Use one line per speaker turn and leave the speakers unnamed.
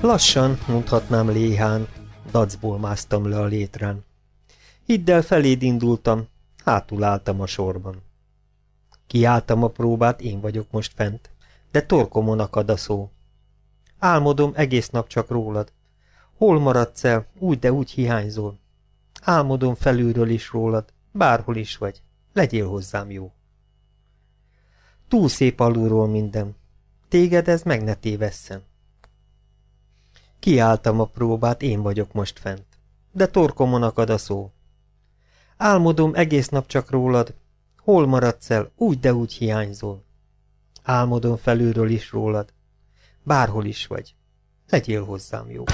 Lassan, mondhatnám léhán, dacból másztam le a létrán. Hidd el, feléd indultam, hátul álltam a sorban. Kiálltam a próbát, én vagyok most fent, de torkomon akad a szó. Álmodom egész nap csak rólad. Hol maradsz el, úgy, de úgy hiányzol. Álmodom felülről is rólad, bárhol is vagy, legyél hozzám jó. Túl szép alulról minden. Téged ez meg ne tévesszen. Kiálltam a próbát, én vagyok most fent. De torkomon akad a szó. Álmodom egész nap csak rólad. Hol maradsz el, úgy, de úgy hiányzol. Álmodom felülről is rólad. Bárhol is vagy. Legyél hozzám jó.